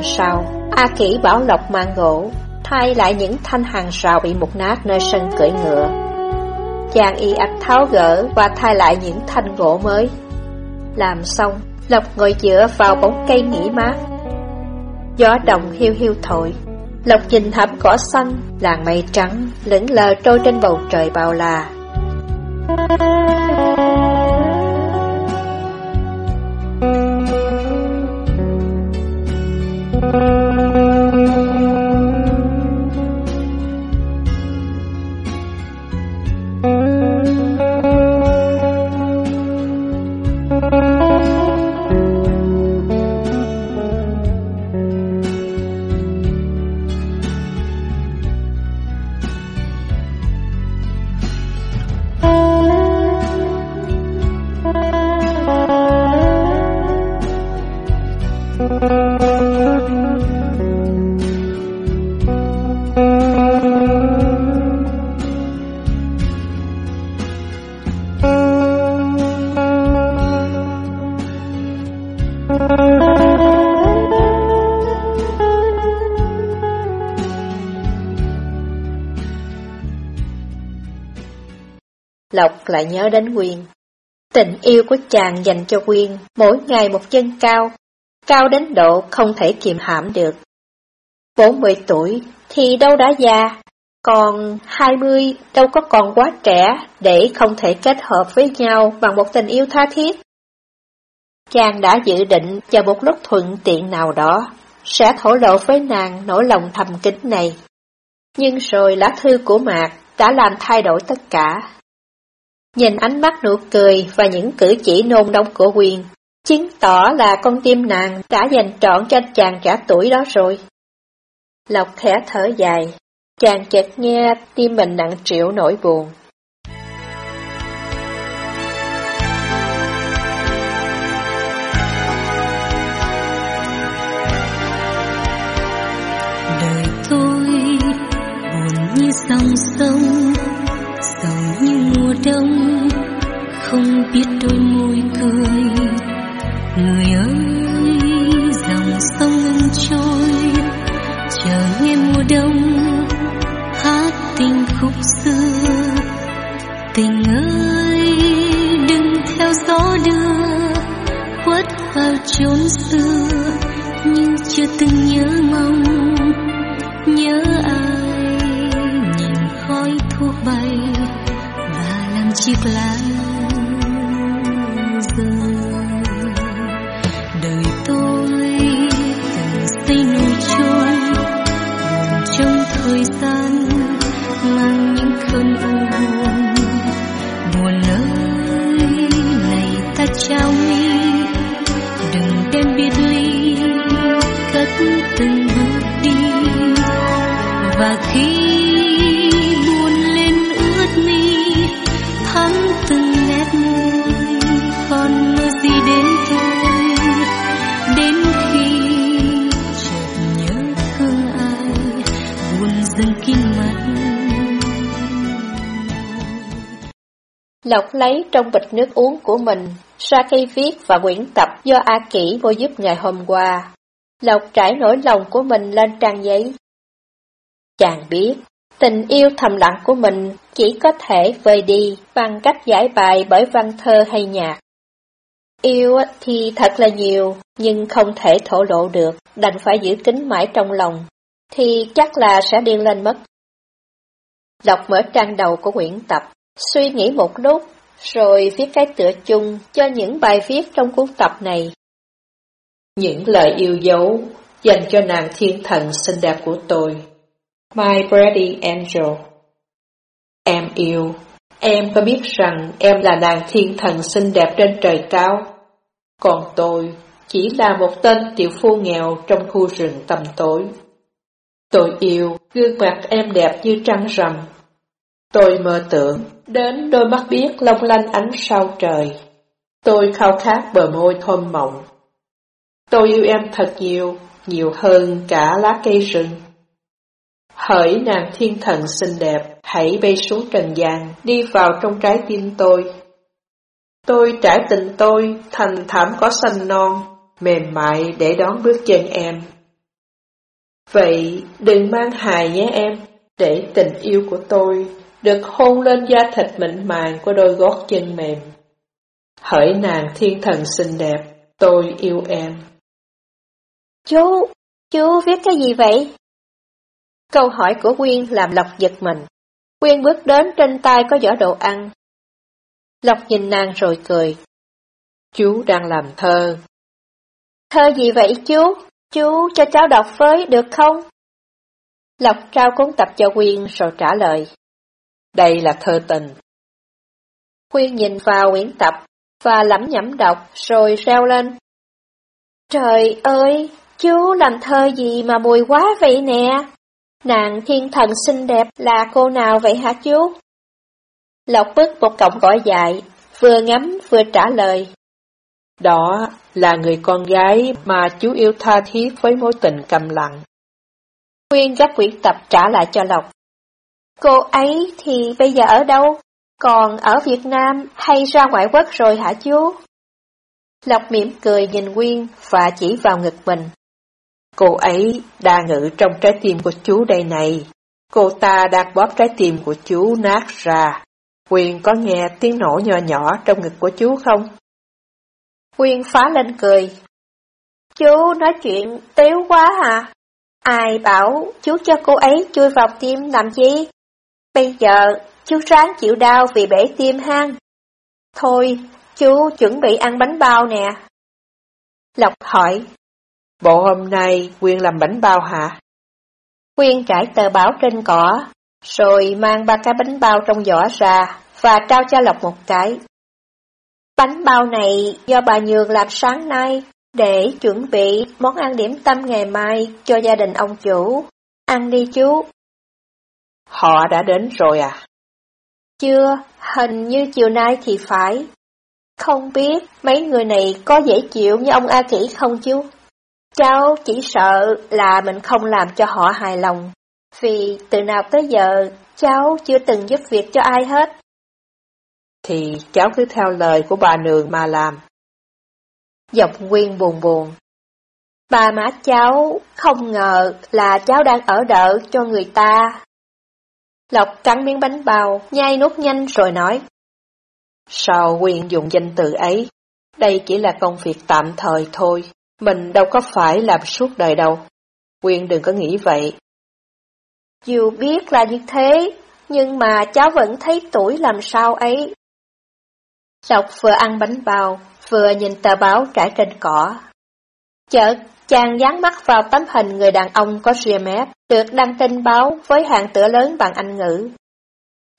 Một sau, A Kỷ bảo Lộc mang gỗ, thay lại những thanh hàng rào bị mục nát nơi sân cưỡi ngựa. Chàng y ạch tháo gỡ và thay lại những thanh gỗ mới. Làm xong, Lộc ngồi dựa vào bóng cây nghỉ mát. Gió đồng hiu hiu thổi, Lộc nhìn thảm cỏ xanh, làng mây trắng, lững lờ trôi trên bầu trời bao la. Lộc lại nhớ đến Quyên. Tình yêu của chàng dành cho Quyên mỗi ngày một chân cao, cao đến độ không thể kiềm hãm được. 40 tuổi thì đâu đã già, còn 20 đâu có còn quá trẻ để không thể kết hợp với nhau bằng một tình yêu tha thiết. Chàng đã dự định vào một lúc thuận tiện nào đó, sẽ thổ lộ với nàng nỗi lòng thầm kín này. Nhưng rồi lá thư của Mạc đã làm thay đổi tất cả. Nhìn ánh mắt nụ cười và những cử chỉ nôn nóng của Quyền, chứng tỏ là con tim nàng đã dành trọn cho chàng trả tuổi đó rồi. Lộc khẽ thở dài, chàng chợt nghe tim mình nặng triệu nỗi buồn. Đời tôi buồn như dòng sông, sầu như mùa đông, không biết đôi môi cười. Người ơi, dòng sông ngừng trôi, chờ nghe mùa đông hát tình khúc xưa. Tình ơi, đừng theo gió đưa, khuất vào chốn xưa, nhưng chưa từng nhớ mong, Lộc lấy trong bịch nước uống của mình ra cây viết và quyển tập do A Kỷ vô giúp ngày hôm qua. Lộc trải nỗi lòng của mình lên trang giấy. Chàng biết, tình yêu thầm lặng của mình chỉ có thể vơi đi bằng cách giải bài bởi văn thơ hay nhạc. Yêu thì thật là nhiều, nhưng không thể thổ lộ được, đành phải giữ kín mãi trong lòng, thì chắc là sẽ điên lên mất. Lộc mở trang đầu của quyển tập, suy nghĩ một lúc, rồi viết cái tựa chung cho những bài viết trong cuốn tập này. Những lời yêu dấu dành cho nàng thiên thần xinh đẹp của tôi. My Brady Angel Em yêu, em có biết rằng em là nàng thiên thần xinh đẹp trên trời cao? Còn tôi chỉ là một tên tiểu phu nghèo trong khu rừng tầm tối. Tôi yêu gương mặt em đẹp như trăng rằm. Tôi mơ tưởng đến đôi mắt biếc long lanh ánh sao trời. Tôi khao khát bờ môi thơm mộng. Tôi yêu em thật nhiều, nhiều hơn cả lá cây rừng. Hỡi nàng thiên thần xinh đẹp, hãy bay xuống trần gian, đi vào trong trái tim tôi. Tôi trải tình tôi thành thảm cỏ xanh non, mềm mại để đón bước chân em. Vậy đừng mang hài nhé em, để tình yêu của tôi được hôn lên da thịt mịn màng của đôi gót chân mềm. Hỡi nàng thiên thần xinh đẹp, tôi yêu em. Chú, chú viết cái gì vậy? Câu hỏi của Quyên làm Lộc giật mình. Quyên bước đến trên tay có giỏ đồ ăn. Lộc nhìn nàng rồi cười. Chú đang làm thơ. Thơ gì vậy chú? Chú cho cháu đọc với được không? Lộc trao cuốn tập cho Quyên rồi trả lời. Đây là thơ tình. Quyên nhìn vào quyển tập và lẩm nhẩm đọc rồi reo lên. Trời ơi, chú làm thơ gì mà mùi quá vậy nè? Nàng thiên thần xinh đẹp là cô nào vậy hả chú? Lộc bức một cọng gỏi dài, vừa ngắm vừa trả lời. Đó là người con gái mà chú yêu tha thiết với mối tình cầm lặng. Nguyên gấp quyển tập trả lại cho Lộc. Cô ấy thì bây giờ ở đâu? Còn ở Việt Nam hay ra ngoại quốc rồi hả chú? Lộc mỉm cười nhìn Nguyên và chỉ vào ngực mình. Cô ấy đa ngự trong trái tim của chú đây này. Cô ta đang bóp trái tim của chú nát ra. Quyền có nghe tiếng nổ nhỏ nhỏ trong ngực của chú không? Quyền phá lên cười. Chú nói chuyện tiếu quá à? Ai bảo chú cho cô ấy chui vào tim làm gì? Bây giờ chú ráng chịu đau vì bể tim hang. Thôi, chú chuẩn bị ăn bánh bao nè. Lộc hỏi. Bộ hôm nay Quyên làm bánh bao hả? Quyên trải tờ báo trên cỏ, rồi mang ba cái bánh bao trong giỏ ra và trao cho Lộc một cái. Bánh bao này do bà Nhường làm sáng nay để chuẩn bị món ăn điểm tâm ngày mai cho gia đình ông chủ. Ăn đi chú. Họ đã đến rồi à? Chưa, hình như chiều nay thì phải. Không biết mấy người này có dễ chịu như ông A Kỷ không chú? Cháu chỉ sợ là mình không làm cho họ hài lòng, vì từ nào tới giờ cháu chưa từng giúp việc cho ai hết. Thì cháu cứ theo lời của bà Nương mà làm. Dọc Nguyên buồn buồn. Bà má cháu không ngờ là cháu đang ở đợi cho người ta. Lộc cắn miếng bánh bao, nhai nuốt nhanh rồi nói. Sao Quyền dùng danh từ ấy? Đây chỉ là công việc tạm thời thôi. Mình đâu có phải làm suốt đời đâu. Quyên đừng có nghĩ vậy. Dù biết là như thế, nhưng mà cháu vẫn thấy tuổi làm sao ấy. Lộc vừa ăn bánh bao, vừa nhìn tờ báo trải trên cỏ. Chợt, chàng dán mắt vào tấm hình người đàn ông có ria mép, được đăng tin báo với hàng tựa lớn bằng Anh ngữ.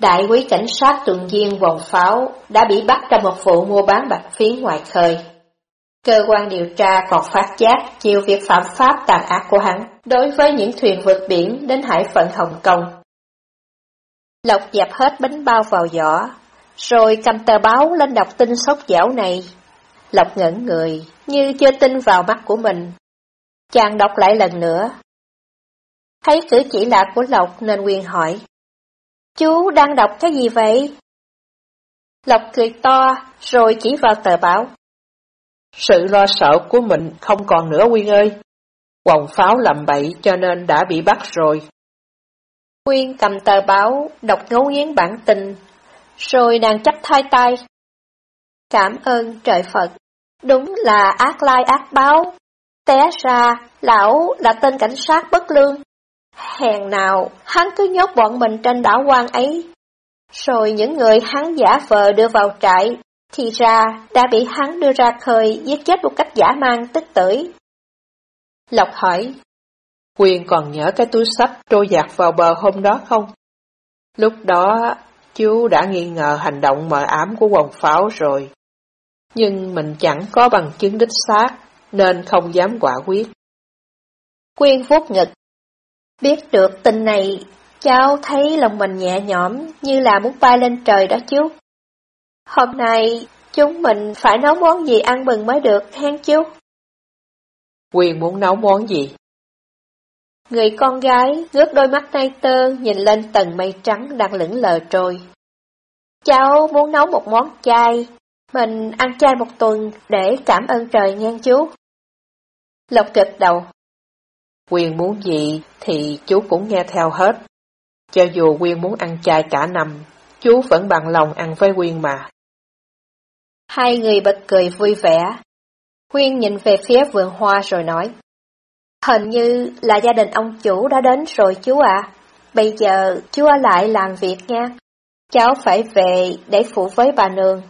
Đại quý cảnh sát tuần viên vòng pháo đã bị bắt trong một vụ mua bán bạc phiến ngoài khơi. Cơ quan điều tra còn phát giác chiều việc phạm pháp tàn ác của hắn đối với những thuyền vượt biển đến hải phận Hồng Kông. Lộc dẹp hết bánh bao vào giỏ, rồi cầm tờ báo lên đọc tin sốt dẻo này. Lộc ngẩn người, như chưa tin vào mắt của mình. Chàng đọc lại lần nữa. Thấy cử chỉ lạ của Lộc nên Nguyên hỏi. Chú đang đọc cái gì vậy? Lộc cười to, rồi chỉ vào tờ báo. Sự lo sợ của mình không còn nữa Quyên ơi. Quòng pháo làm bậy cho nên đã bị bắt rồi. Quyên cầm tờ báo, đọc ngấu nghiến bản tình, rồi nàng chắp hai tay. Cảm ơn trời Phật, đúng là ác lai ác báo. Té ra, lão là tên cảnh sát bất lương. Hèn nào, hắn cứ nhốt bọn mình trên đảo quan ấy. Rồi những người hắn giả vờ đưa vào trại, thì ra đã bị hắn đưa ra khơi giết chết một cách giả mang tức tưởi. Lộc hỏi, Quyền còn nhớ cái túi sách trôi giặt vào bờ hôm đó không? Lúc đó, chú đã nghi ngờ hành động mờ ám của quần pháo rồi. Nhưng mình chẳng có bằng chứng đích xác, nên không dám quả quyết. Quyên vuốt ngực. Biết được tin này, cháu thấy lòng mình nhẹ nhõm như là muốn bay lên trời đó chú. Hôm nay, chúng mình phải nấu món gì ăn mừng mới được, hen chú? Quyên muốn nấu món gì? Người con gái ngước đôi mắt nay tơ nhìn lên tầng mây trắng đang lững lờ trôi. Cháu muốn nấu một món chay, mình ăn chay một tuần để cảm ơn trời ngang chú. Lộc gật đầu. Quyên muốn gì thì chú cũng nghe theo hết. Cho dù Quyên muốn ăn chay cả năm, chú vẫn bằng lòng ăn với Quyên mà. Hai người bật cười vui vẻ. Quyên nhìn về phía vườn hoa rồi nói. Hình như là gia đình ông chủ đã đến rồi chú ạ. Bây giờ chú ở lại làm việc nha. Cháu phải về để phụ với bà nương.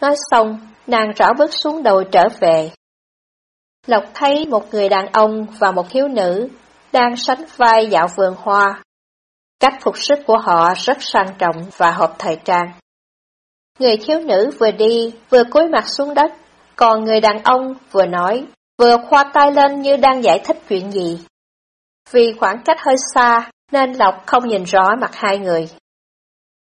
Nói xong, nàng rõ bước xuống đồi trở về. Lộc thấy một người đàn ông và một thiếu nữ đang sánh vai dạo vườn hoa. Cách phục sức của họ rất sang trọng và hợp thời trang. Người thiếu nữ vừa đi, vừa cúi mặt xuống đất, còn người đàn ông vừa nói, vừa khoa tay lên như đang giải thích chuyện gì. Vì khoảng cách hơi xa, nên Lộc không nhìn rõ mặt hai người.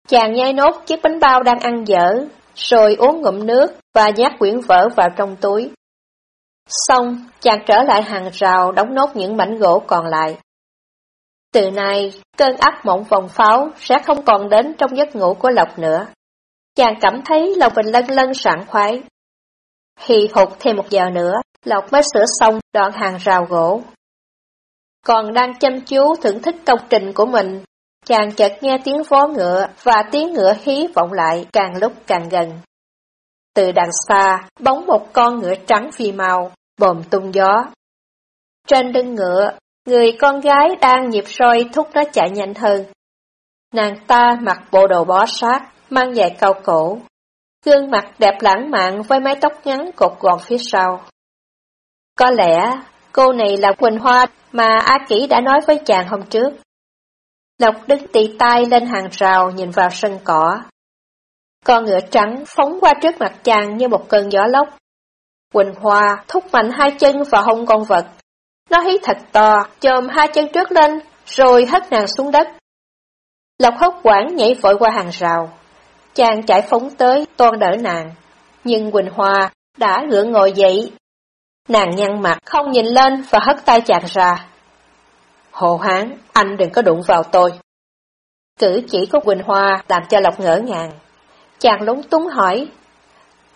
Chàng nhai nốt chiếc bánh bao đang ăn dở, rồi uống ngụm nước và nhát quyển vở vào trong túi. Xong, chàng trở lại hàng rào đóng nốt những mảnh gỗ còn lại. Từ nay, cơn ác mộng vòng pháo sẽ không còn đến trong giấc ngủ của Lộc nữa. Chàng cảm thấy lòng mình lân lân sảng khoái. Hì hụt thêm một giờ nữa, Lộc mới sửa xong đoạn hàng rào gỗ. Còn đang chăm chú thưởng thức công trình của mình, chàng chợt nghe tiếng vó ngựa và tiếng ngựa hí vọng lại càng lúc càng gần. Từ đằng xa, bóng một con ngựa trắng phi màu, bồm tung gió. Trên lưng ngựa, người con gái đang nhịp roi thúc nó chạy nhanh hơn. Nàng ta mặc bộ đồ bó sát, mang giày cao cổ. Gương mặt đẹp lãng mạn với mái tóc ngắn cột gọn phía sau. Có lẽ cô này là Quỳnh Hoa mà A Kỷ đã nói với chàng hôm trước. Lộc đứng tì tay lên hàng rào nhìn vào sân cỏ. Con ngựa trắng phóng qua trước mặt chàng như một cơn gió lốc. Quỳnh Hoa thúc mạnh hai chân vào hông con vật. Nó hí thật to, chồm hai chân trước lên, rồi hất nàng xuống đất. Lộc hốt quảng nhảy vội qua hàng rào. Chàng chạy phóng tới, toan đỡ nàng. Nhưng Quỳnh Hoa đã ngựa ngồi dậy. Nàng nhăn mặt, không nhìn lên và hất tay chàng ra. Hồ hán, anh đừng có đụng vào tôi. Cử chỉ của Quỳnh Hoa làm cho Lộc ngỡ ngàng. Chàng lúng túng hỏi.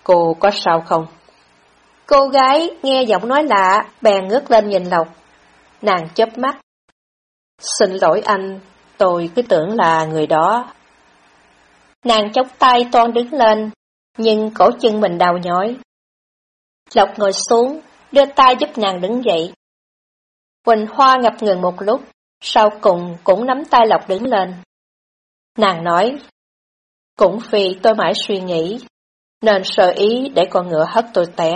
Cô có sao không? Cô gái nghe giọng nói lạ, bèn ngước lên nhìn Lộc. Nàng chớp mắt. Xin lỗi anh, tôi cứ tưởng là người đó. Nàng chống tay toan đứng lên, nhưng cổ chân mình đau nhói. Lộc ngồi xuống, đưa tay giúp nàng đứng dậy. Quỳnh Hoa ngập ngừng một lúc, sau cùng cũng nắm tay Lộc đứng lên. Nàng nói, cũng vì tôi mãi suy nghĩ, nên sợ ý để con ngựa hất tôi té.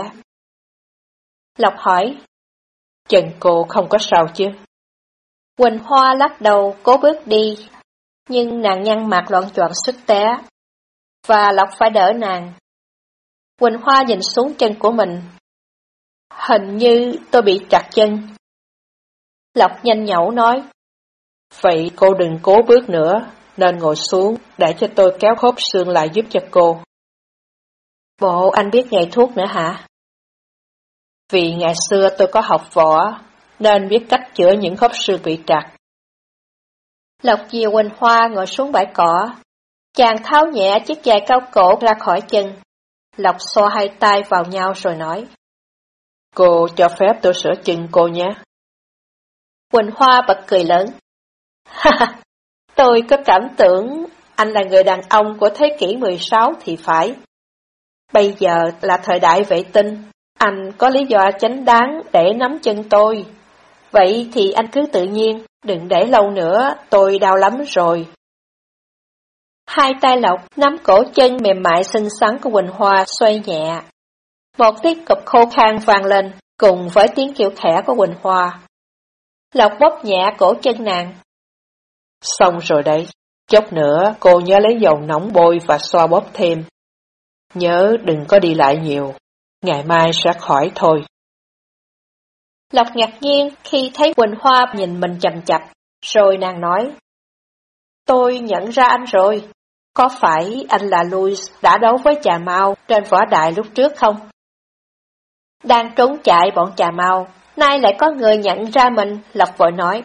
Lộc hỏi, chân cô không có sao chứ? Quỳnh Hoa lắc đầu cố bước đi, nhưng nàng nhăn mặt loạn choạng sức té, và Lộc phải đỡ nàng. Quỳnh Hoa nhìn xuống chân của mình. Hình như tôi bị chặt chân. Lộc nhanh nhẩu nói, Vậy cô đừng cố bước nữa, nên ngồi xuống để cho tôi kéo khớp xương lại giúp cho cô. Bộ anh biết nghề thuốc nữa hả? Vì ngày xưa tôi có học võ, nên biết cách chữa những khớp xương bị trật. Lộc Diều Quỳnh Hoa ngồi xuống bãi cỏ. Chàng tháo nhẹ chiếc giày cao cổ ra khỏi chân. Lộc xoa hai tay vào nhau rồi nói. Cô cho phép tôi sửa chân cô nhé. Quỳnh Hoa bật cười lớn. Ha tôi có cảm tưởng anh là người đàn ông của thế kỷ 16 thì phải. Bây giờ là thời đại vệ tinh, anh có lý do chánh đáng để nắm chân tôi. Vậy thì anh cứ tự nhiên, đừng để lâu nữa, tôi đau lắm rồi. Hai tay lộc nắm cổ chân mềm mại xinh xắn của Quỳnh Hoa xoay nhẹ. Một tiếng cụp khô khan vang lên, cùng với tiếng kiểu khẽ của Quỳnh Hoa. Lộc bóp nhẹ cổ chân nàng. Xong rồi đấy, chốc nữa cô nhớ lấy dầu nóng bôi và xoa bóp thêm. Nhớ đừng có đi lại nhiều, ngày mai sẽ khỏi thôi. Lộc ngạc nhiên khi thấy Quỳnh Hoa nhìn mình chầm chập, rồi nàng nói. Tôi nhận ra anh rồi, có phải anh là Louis đã đấu với Trà Mau trên võ đại lúc trước không? Đang trốn chạy bọn Trà Mau, nay lại có người nhận ra mình, Lộc vội nói.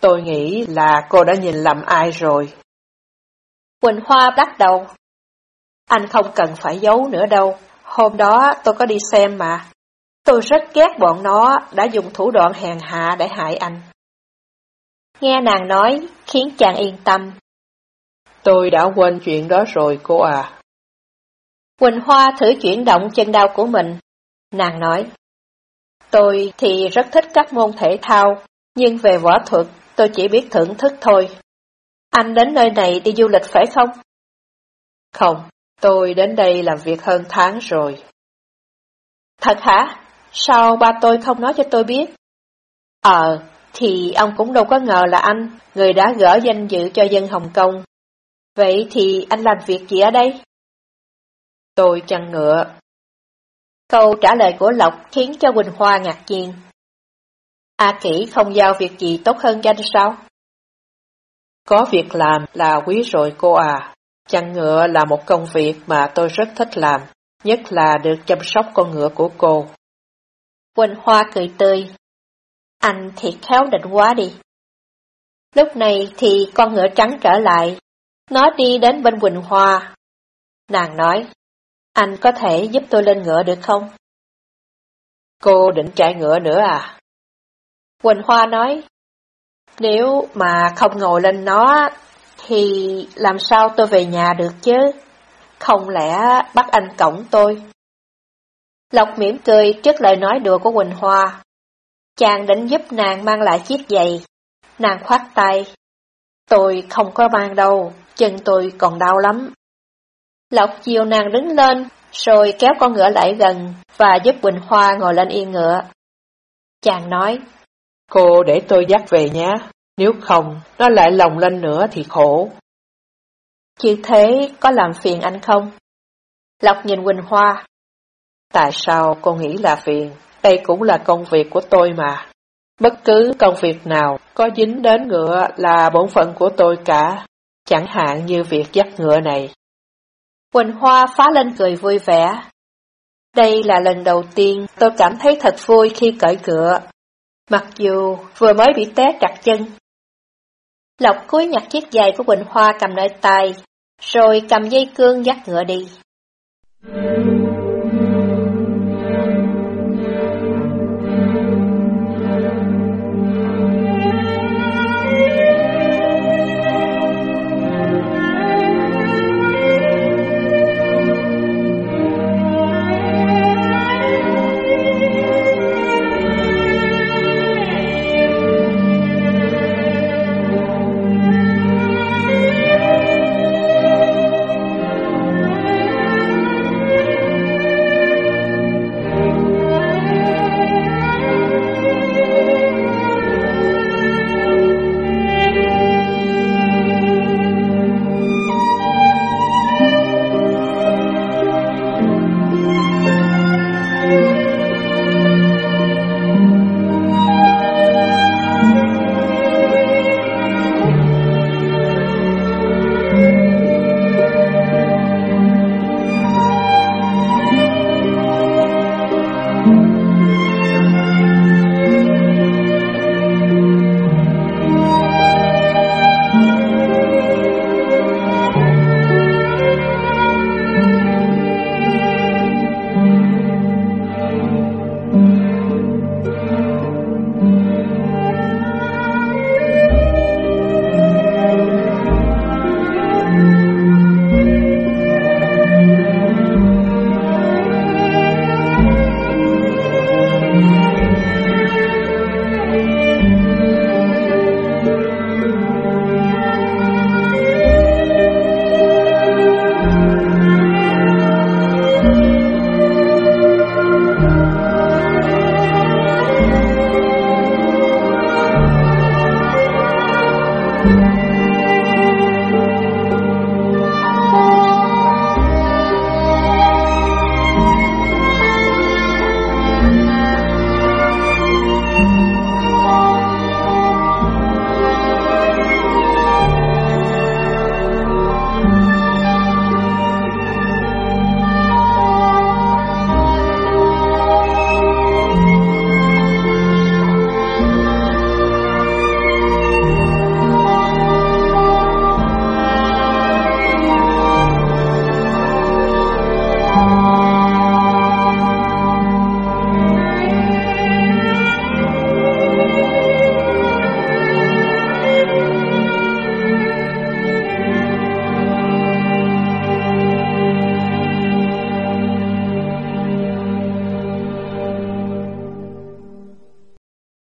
Tôi nghĩ là cô đã nhìn lầm ai rồi. Quỳnh Hoa bắt đầu. Anh không cần phải giấu nữa đâu, hôm đó tôi có đi xem mà. Tôi rất ghét bọn nó đã dùng thủ đoạn hèn hạ để hại anh. Nghe nàng nói, khiến chàng yên tâm. Tôi đã quên chuyện đó rồi cô à. Quỳnh Hoa thử chuyển động chân đau của mình. Nàng nói, tôi thì rất thích các môn thể thao, nhưng về võ thuật tôi chỉ biết thưởng thức thôi. Anh đến nơi này đi du lịch phải không? Không, tôi đến đây làm việc hơn tháng rồi. Thật hả? Sao ba tôi không nói cho tôi biết? Ờ, thì ông cũng đâu có ngờ là anh, người đã gỡ danh dự cho dân Hồng Kông. Vậy thì anh làm việc gì ở đây? Tôi chăn ngựa. Câu trả lời của Lộc khiến cho Quỳnh Hoa ngạc nhiên. A Kỷ không giao việc gì tốt hơn danh sao? Có việc làm là quý rồi cô à. Chăn ngựa là một công việc mà tôi rất thích làm, nhất là được chăm sóc con ngựa của cô. Quỳnh Hoa cười tươi. Anh thiệt khéo định quá đi. Lúc này thì con ngựa trắng trở lại. Nó đi đến bên Quỳnh Hoa. Nàng nói, anh có thể giúp tôi lên ngựa được không? Cô định chạy ngựa nữa à? Quỳnh Hoa nói, nếu mà không ngồi lên nó, thì làm sao tôi về nhà được chứ? Không lẽ bắt anh cổng tôi? Lộc mỉm cười trước lời nói đùa của Quỳnh Hoa. Chàng định giúp nàng mang lại chiếc giày. Nàng khoát tay. Tôi không có mang đâu, chân tôi còn đau lắm. Lộc chiều nàng đứng lên, rồi kéo con ngựa lại gần và giúp Quỳnh Hoa ngồi lên yên ngựa. Chàng nói, Cô để tôi dắt về nhé, nếu không, nó lại lồng lên nữa thì khổ. Chứ thế có làm phiền anh không? Lộc nhìn Quỳnh Hoa. Tại sao cô nghĩ là phiền? Đây cũng là công việc của tôi mà. Bất cứ công việc nào có dính đến ngựa là bổn phận của tôi cả, chẳng hạn như việc dắt ngựa này. Quỳnh Hoa phá lên cười vui vẻ. Đây là lần đầu tiên tôi cảm thấy thật vui khi cởi ngựa, mặc dù vừa mới bị té chặt chân. Lộc cúi nhặt chiếc giày của Quỳnh Hoa cầm nơi tay, rồi cầm dây cương dắt ngựa đi. Thank you.